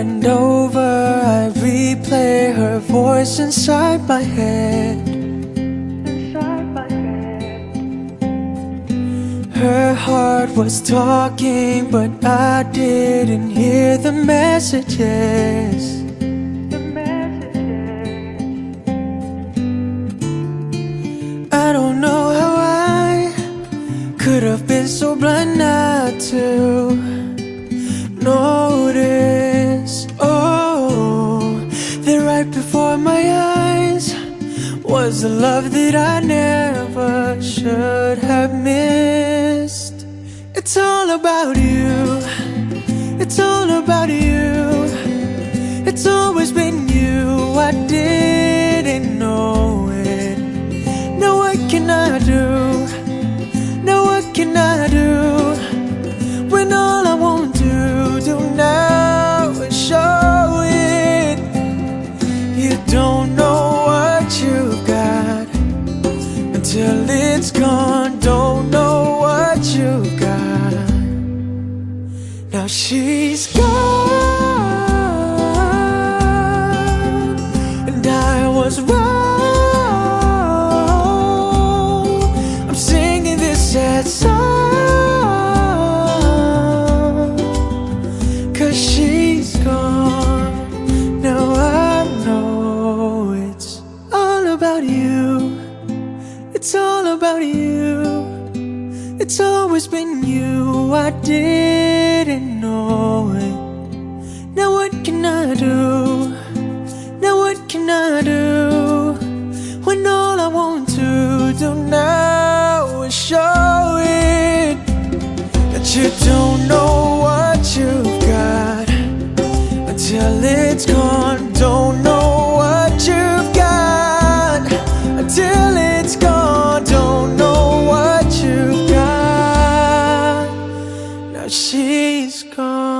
and over I replay her voice inside my head. Her heart was talking but I didn't hear the messages. I don't know how I could have been so blind not to right before my eyes was a love that I never should have missed. It's all about you. It's all about you. It's always gone. Don't know what you got. Now she's gone, and I was wrong. I'm singing this sad song, cause she's gone. Now I know it's all about you. It's all about you. It's always been you. I didn't know it. Now what can I do? Now what can I do? When all I want to do now is show it that you don't know what you've got until know come.